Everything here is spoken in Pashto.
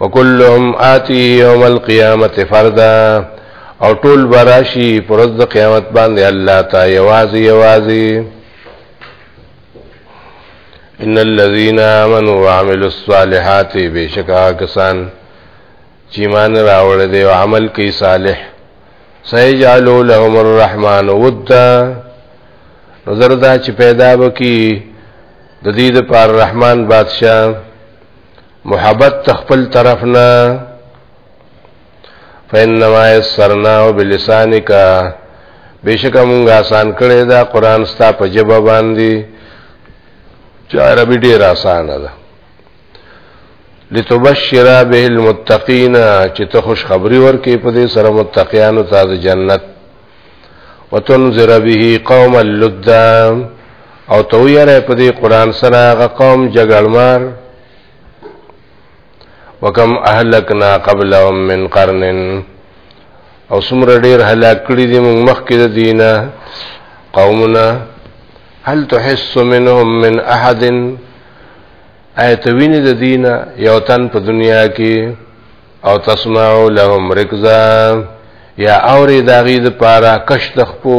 وکلهم آتی یوم القیامت فردا او ټول براشی پرز د قیامت باندې الله تا یوازي یوازي ان الذين امنوا وعملوا الصالحات بشکا کسان چې مان راوړ دي او عمل کوي صالح سيجعلوا لهم الرحمن ودا نظر دا چې پیدا وکي د دې د پر رحمان بادشاہ محبت تخپل طرف نه فینما یسرنا وبلسانک بشک مونږ آسان کړی دا قران ستا په جبه باندې چې عربي ډیر آسان ده لتبشر به المتقین چې ته خوش خبری ورکې په دې سره متقیانو ته د جنت وتنذر به قوم اللدا او تو یره په دې قران سره هغه قوم جګړمار وکم اهلکنا قبلهم من قرن او څومره ډیر هلاک کړي دي موږ مخکې د دینه قومنا هل تحس منهم من احد ایت ویني د دینه یو تن په دنیا کې او تسمعو لهم رکزا یا اوری داغی د پارا کشت خپو